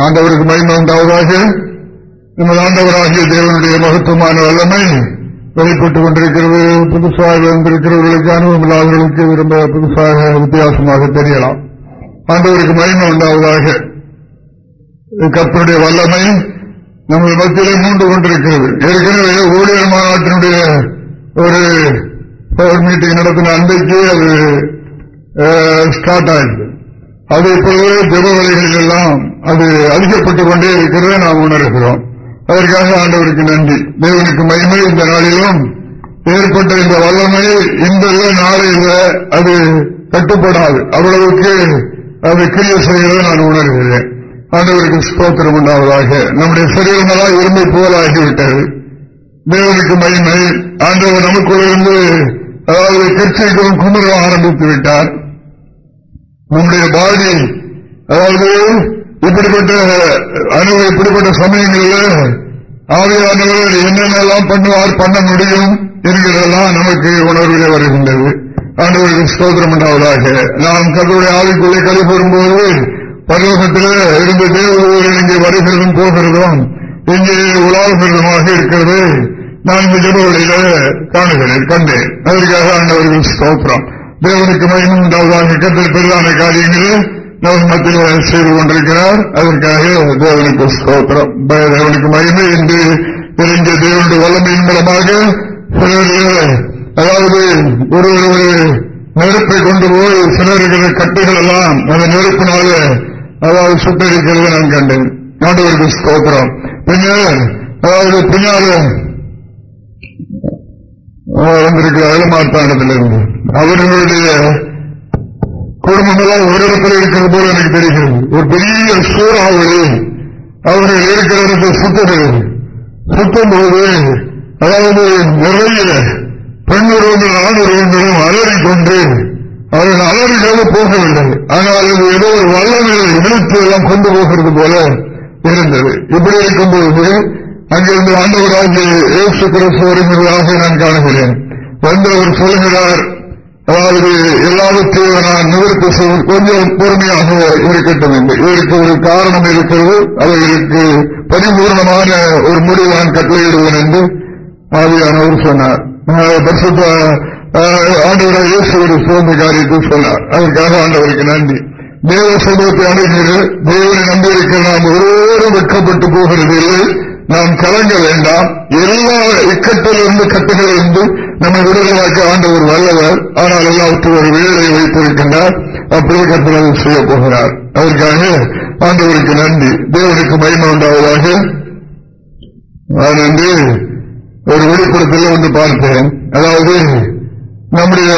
ஆண்டவருக்கு மகிமை உண்டாவதாக. நமது ஆண்டவராகிய தேவனுடைய மகத்துவமான வல்லமை வெளிப்பட்டுக் கொண்டிருக்கிறது புதுசாக வந்திருக்கிறவர்களுக்கு அனுபவம் இல்லாதவர்களுக்கு ரொம்ப புதுசாக வித்தியாசமாக தெரியலாம். ஆண்டவருக்கு மகிமை உண்டாவதாக. கற்பனுடைய வல்லமை. நமது மத்தியிலே மூன்று கொண்டிருக்கிறது. ஏற்கனவே ஊழியர் மாநாட்டினுடைய ஒரு மீட்டிங் நடத்தின அன்றைக்கு அது ஸ்டார்ட் ஆயிடுது. அதை போலவே ஜபவலைகளில் எல்லாம் அது அதிகப்பட்டுக் கொண்டே இருக்கிறத நாம் உணர்கிறோம். அதற்காக ஆண்டவருக்கு நன்றி. தேவனுக்கு மகிமை இந்த நாளிலும் ஏற்பட்ட இந்த வல்லமை இந்த நாளையில் அது கட்டுப்படாது. அவ்வளவுக்கு அது கிரிய செய்கிறத நான் உணர்கிறேன். ஆண்டவருக்கு ஸ்தோத்திரம் உண்டாவதாக. நம்முடைய சரீரமெல்லாம் இரும்பை போலாகிவிட்டது தேவனுக்கு மகிமை. ஆண்டவர் நமக்குள்ளிருந்து அதாவது கிருச்சிக்கும் குமரம் ஆரம்பித்து விட்டார். நம்முடைய பாடி அதாவது இப்படிப்பட்ட அனுபவம் இப்படிப்பட்ட சமயங்களில் ஆவியானவர் என்னென்னலாம் பண்ணுவார் பண்ண முடியும் என்கிறதெல்லாம் நமக்கு உணர்விலே வருகின்றது. ஆண்டவருக்கு ஸ்தோத்திரம் உண்டாவதாக நாம் கருடைய ஆவிக்குள்ளே கலை போது பரலோகத்தில் இருந்து தேவர்கள் இங்கே வருகிறதும் போகிறதும் இங்கே உலாவுகிறதுமாக இருக்கிறது. நான் இந்த ஜனவரியில காணுகிறேன் கண்டேன். அதற்காக ஆண்டவர்கள் ஸ்தோத்திரம். தேவனுக்கு மகிமும் உண்டாவதாக கத்தல் பெரிதான காரியங்களில் நம்ம மத்தியில் செய்து கொண்டிருக்கிறார். அதற்காக தேவனுக்கு ஸ்தோத்திரம். தேவனுக்கு மகிமை என்று தெரிஞ்ச தேவனுடைய வல்லமையின் மூலமாக அதாவது ஒரு ஒரு நெருப்பை கொண்டு போய் சிலருக்கிற கட்டைகள் எல்லாம் அந்த நெருப்பினால அதாவது சுட்டரிக்கிறத நான் கண்டேன். ஆண்டவருக்கு ஸ்தோத்திரம். பின்னர் அதாவது பின்னாலும் வந்திருக்கிற அயலமார்த்தாண்டத்திலிருந்து அவர்களுடைய குடும்பமெல்லாம் ஒரு இடத்துல இருக்கிறது போல எனக்கு தெரிகிறது. ஒரு பெரிய சூறாவளி. அவர்கள் இருக்கிற இடத்தை சுத்தம் போது அதாவது நிறைய பெண் உறவுகள் ஆண் உருவங்களும் அலறிக்கொண்டு அவர்கள் அலறிக்காக போகவில்லை. ஆனால் அது ஏதோ ஒரு வல்லமையை இழுத்து எல்லாம் கொண்டு போகிறது போல இருந்தது. இப்படி இருக்கும்போது அங்கிருந்து ஆண்டவராகிய ஏசு கிறிஸ்து வருகிறதாக நான் காணுகிறேன். வந்தவர் சொல்கிறார் அதாவது எல்லாவற்றையும் நான் நிவர்த்தி செய்ய கொஞ்சம் பொறுமையாக இருக்கட்டும் என்று. இதற்கு ஒரு காரணம் இருக்கிறது அவர்களுக்கு பரிபூர்ணமான ஒரு முடிவு நான் கட்டளையிடுவேன் என்று ஆவியானவர் சொன்னார். ஆண்டவராக இயேசுவரை சிறந்த காரியத்தை சொன்னார். அதற்காக ஆண்டவருக்கு நன்றி. தேவ சமூகத்தை அடைகிற தேவனை நம்பியிருக்கிற நாம் ஒருவரும் வெட்கப்பட்டு போகிறது இல்லை நாம் கலங்க வேண்டாம். எல்லா இக்கட்டிலிருந்து கட்டுகளிலிருந்து நம்மை விடுதலாக்க ஆண்டவர் வல்லவர் ஆனால் எல்லாவற்றும் ஒரு வேலை வைத்திருக்கின்றார். அப்படியே கற்பனை செய்ய போகிறார். அதற்காக ஆண்டவருக்கு நன்றி. தேவனுக்கு மகிமை உண்டாவதாக. நான் வந்து ஒரு வெளிப்படத்தில் வந்து பார்த்தேன் அதாவது நம்முடைய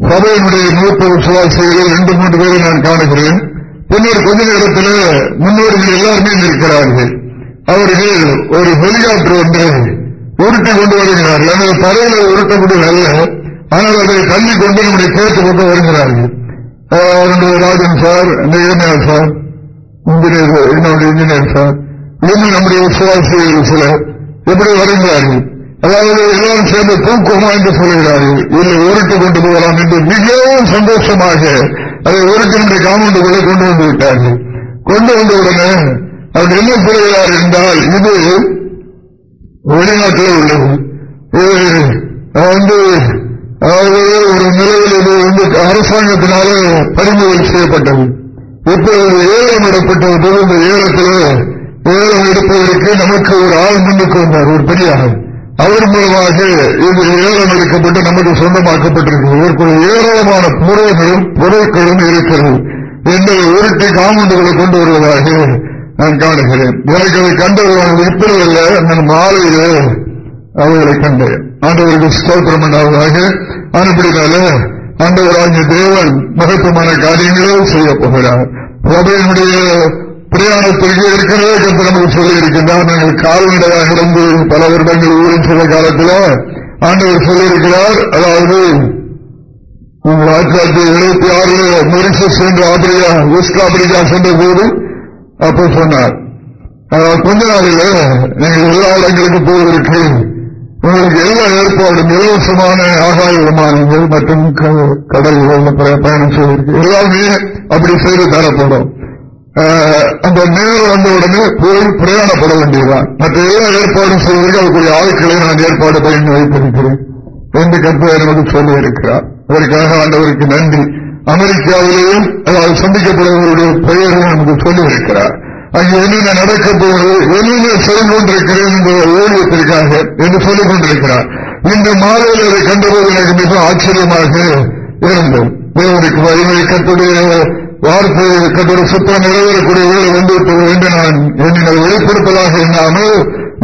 சபையினுடைய மூத்த விசுவாசிகளை ரெண்டு மூன்று பேரை நான் காணுகிறேன். பின்னர் கொஞ்ச நேரத்தில் முன்னோர்கள் எல்லாருமே இருக்கிறார்கள் அவர்கள் ஒரு ஹெலிகாப்டர் ஒன்று உருட்டி கொண்டு வருகிறார்கள். அந்த தரையில முடியும் அல்ல ஆனால் அதை தள்ளி கொண்டு நம்முடைய கேட்டு கொண்டு வருகிறார்கள். ராஜன் சார் இளைஞர் சார் இன்ஜினியர் என்னுடைய இன்ஜினியர் சார் இன்னும் நம்முடைய விசுவாசிகள் சிலர் எப்படி வருகிறார்கள்? அதாவது எல்லாரும் சேர்ந்து தூக்குமா என்று சொல்கிறார்கள். இல்லை உருட்டு கொண்டு போகலாம் என்று மிகவும் சந்தோஷமாக அதை உருட்டினுடைய காமௌண்டுக்குள்ளே கொண்டு வந்து விட்டார்கள். கொண்டு வந்த உடனே அவர் என்ன சொல்கிறார் என்றால் இது வெளிநாட்டில் உள்ளது. வந்து அதாவது ஒரு நிலையில் இது வந்து அரசாங்கத்தினால பறிமுதல் செய்யப்பட்டது. இப்போது ஏலம் இடப்பட்டது இந்த ஏலத்தில் ஏலம் எடுப்பதற்கு நமக்கு ஒரு ஆள் முன்னுக்கு வந்தார் ஒரு பெரிய ஆள் அவர் மூலமாக இந்த ஏலம் எடுக்கப்பட்டு நமக்கு சொந்தமாக்கப்பட்டிருக்கிறது. இதற்கு ஏராளமான பொருள்களும் பொருட்களும் இருக்கிறது. என்பதை உருட்டி காமண்டுகளை கொண்டு வருவதாக நான் காணுகிறேன். எனக்கு அதை கண்டவர்கள் இப்படியல்ல நான் மாலையில அவர்களை கண்டேன். ஆண்டவருக்கு ஸ்தோத்திரம் பண்ணாவதாக அனுப்பினால ஆண்டவராகிய தேவன் மகத்துவமான காரியங்களே செய்ய போகிறார். சபையினுடைய பிரயாணத்திற்கு ஏற்கனவே கருத்து நமக்கு சொல்லி இருக்கின்றார் நாங்கள் கால்நடையாக இருந்து பல வருடங்கள் ஊரில் சில காலத்தில் ஆண்டவர் சொல்லியிருக்கிறார். அதாவது ஆயிரத்தி தொள்ளாயிரத்தி எழுபத்தி ஆறுல மொரிசஸ் சென்று ஆப்பிரிக்கா வெஸ்ட் ஆப்பிரிக்கா சென்ற போது அப்ப சொன்னார். கொஞ்ச நாளில் நீங்கள் எல்லா இடங்களுக்கும் போவதற்கு உங்களுக்கு எல்லா ஏற்பாடும் இலவசமான ஆகாய விமானங்கள் மற்றும் கடல்கள் பயணம் செய்வதற்கு எல்லாமே அப்படி செய்து தரப்படும். அந்த நேரம் வந்த உடனே போய் பிரயாணப்பட வேண்டியதுதான் மற்ற எல்லா ஏற்பாடும் செய்வதற்கு அதுக்குரிய ஆட்களை நான் ஏற்பாடு பயன் வைத்திருக்கிறேன் என்று கற்பனை நமக்கு சொல்லி இருக்கிறார் அதற்காக ஆண்டவருக்கு நன்றி அமெரிக்காவிலேயும் அதாவது சந்திக்கப்படுவதனுடைய பெயரை நமக்கு சொல்லி இருக்கிறார் அங்கே என்னென்ன நடக்கப் போகிறது என்னென்ன செய்து கொண்டிருக்கிறேன் என்ற என்று சொல்லிக் கொண்டிருக்கிறார் இந்த மாலையில் அதை கண்டபோது எனக்கு மிக ஆச்சரியமாக இருந்தது தேவனுக்கு வலிமை கத்துடைய வார்த்தை கட்டுரை சுத்தம் நிறைவேறக்கூடிய வேலை வந்துவிட்டது என்று நான் என்னை வெளிப்படுத்தலாக எண்ணாமல்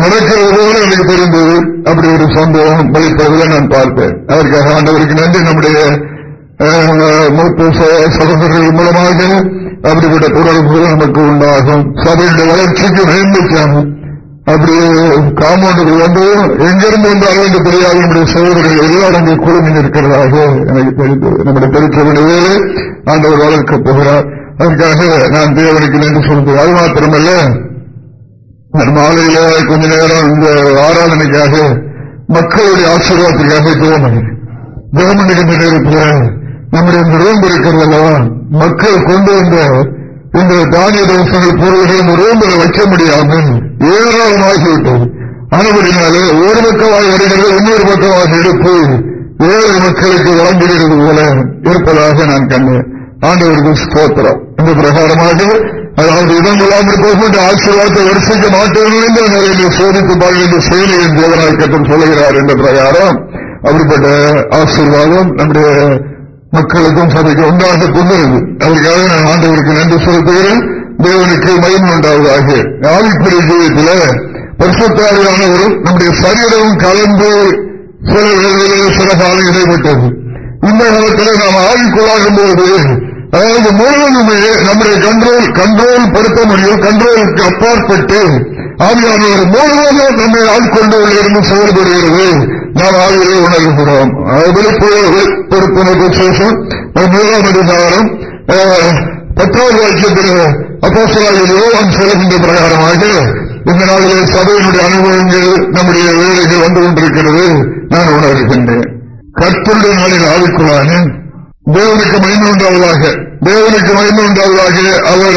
நடக்கிறது போல எனக்கு தெரிந்தது அப்படி ஒரு சம்பவம் வெளிப்படுவதை நான் பார்ப்பேன். அதற்காக ஆண்டவருக்கு நன்றி. நம்முடைய மூத்த சகோதரர்கள் மூலமாக அப்படிப்பட்ட தொடர்பு நமக்கு உண்டாகும். சபையுடைய வளர்ச்சிக்கு மேம்படுத்தாம அப்படி காம்பவுண்டுக்கு வந்து எங்கிருந்து வந்தாலும் இந்த தெரியாது. நம்முடைய சகோதரர்கள் எல்லாரும் குழுமின் இருக்கிறதாக எனக்கு தெரிந்தது. நம்முடைய திருச்சபையிலே ஆண்டவர் வளர்க்கப் போகிறார் அதற்காக நான் தேவனுக்கு நன்றி சொல்கிறேன். அது மாத்திரமல்ல மாலையில கொஞ்ச நேரம் இந்த ஆராதனைக்காக மக்களுடைய ஆசீர்வாதத்துக்காக ஜெவமணி ஜெவமணிக்கின்ற நேரத்தில் நம்முடைய இந்த ரோம்பு இருக்கிறதல்லவா மக்கள் கொண்டு வந்த இந்த தானிய தோசங்கள் பொருள்கள் இந்த ரோம்பில் வைக்க முடியாமல் ஏராளமாகிவிட்டது. அனுபடினாலே ஒரு பக்கமாக வருகிறது இன்னொரு பக்கமாக எடுத்து ஏழை மக்களுக்கு வழங்குகிறது போல இருப்பதாக நான் கண்டேன். ஆண்டவருக்கு ஸ்தோத்திரம். இந்த பிரகாரமாக அதாவது இடம் இல்லாமல் போகின்ற ஆசீர்வாதத்தை வரிசைக்க மாட்டேன் என்று நிறைய சோதித்து பாருகின்ற செயலி என் தேவனாய் கட்டம் சொல்லுகிறார் என்ற பிரகாரம். அப்படிப்பட்ட ஆசீர்வாதம் நம்முடைய மக்களுக்கும் சபைக்கு ஒன்றாக கொண்டிருது அதற்காக நான் ஆண்டவருக்கு நன்றி செலுத்துகிறேன். தேவனுக்கு மயம் உண்டாவதாக. ஆவிக்குரிய ஜீவியத்தில் பரிசுத்தாரியானவரும் நம்முடைய சரீரமும் கலந்து சில வேலைகளில் சில காலம் இடைப்பட்டது. இந்த காலத்தில் நாம் ஆவிக்குள்ளாகும் போது அதாவது முழுவதுமே நம்முடைய கண்ட்ரோல் கண்ட்ரோல் படுத்த முடியும் கண்ட்ரோலுக்கு அப்பாற்பட்டு ஆவியானவர் முழுவதும் நம்மை ஆட்கொண்டு இருந்து செயல்படுகிறது நாம் ஆவியை உணர்கிறோம். வெளிப்படுத்தின சேஷம் முதலாம் அதிகாரம் பத்தாவது வாக்கியத்தில் அப்போசலாக செல்கின்ற பிரகாரமாக இந்த நாளிலே சபையினுடைய அனுபவங்கள் நம்முடைய வேலைகள் வந்து கொண்டிருக்கிறது. நான் உணர்கின்றேன். கற்புடைய நாளில் ஆவிக்குள்ளான தேவனுக்கு மயிமை உண்டாவதாக. தேவனுக்கு மயிமை உண்டாவதாக அவர்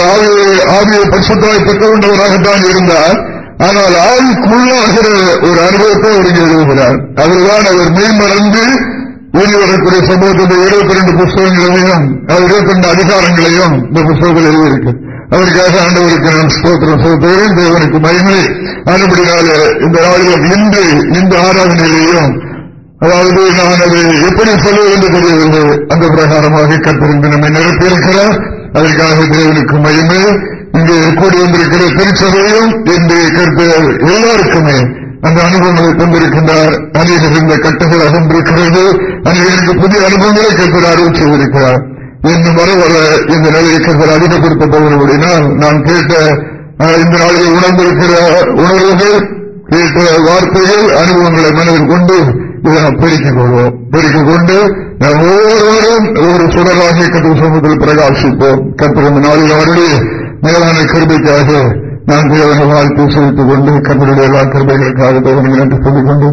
ஆவியை பரிசுத்தாய் பெற்றுக்கொண்டவராகத்தான் இருந்தார். ஆனால் ஆவிக்குள்ளாகிற ஒரு அனுபவத்தை அவர் எழுதுகிறார். அவர்தான் அவர் மேம்படந்து இனி வரக்கூடிய சம்பவத்தின் இருபத்தி ரெண்டு புஸ்தகங்களையும் இருபத்தி ரெண்டு அதிகாரங்களையும் இந்த புஸ்தகத்தில் எழுதியிருக்கு. அதற்காக ஆண்டவருக்கு நான் ஸ்தோத்திரம். செலுத்துகிறேன் தேவனுக்கு மகிமை. அதுபடினால இந்த நாளில் இன்று இந்த ஆராதனையிலேயும் அதாவது நான் அதை எப்படி சொல்ல வேண்டும் தெரியவில்லை அந்த பிரகாரமாக கத்திருந்து நம்மை நிரப்பியிருக்கிறார். அதற்காக தேவனுக்கு மயமே இங்கே கூடி வந்திருக்கிற திருச்சபையும் என்று கருத்து எல்லாருக்குமே அந்த அனுபவங்களை தந்திருக்கின்றார். அநேகர் இந்த கட்டுகள் அகன்றிருக்கிறது. அநேகருக்கு புதிய அனுபவங்களை கருத்து அறிவு செய்திருக்கிறார் இன்னும் வர வர இந்த நிலையை கருத்து அதிகப்படுத்த போகிறபடினால் நான் கேட்ட இந்த நாளில் உணர்ந்திருக்கிற உணர்வுகள் கேட்ட வார்த்தைகள் அனுபவங்களை மனதில் கொண்டு நாம் பெருக்கிக் கொள்வோம் பெருக்கிக் கொண்டு நாம் ஒவ்வொருவரும் ஒரு சுடராகிய கட்டு சமூகத்தில் பிரகாசிப்போம் கத்திருந்த நாளில் அவருடைய மேலான கருமைக்காக நான் தேவனை வாழ்த்து செலுத்திக் கொண்டு கத்தருடைய எல்லா கருமைகளுக்காக தேவனை நன்றி சொல்லிக் கொண்டு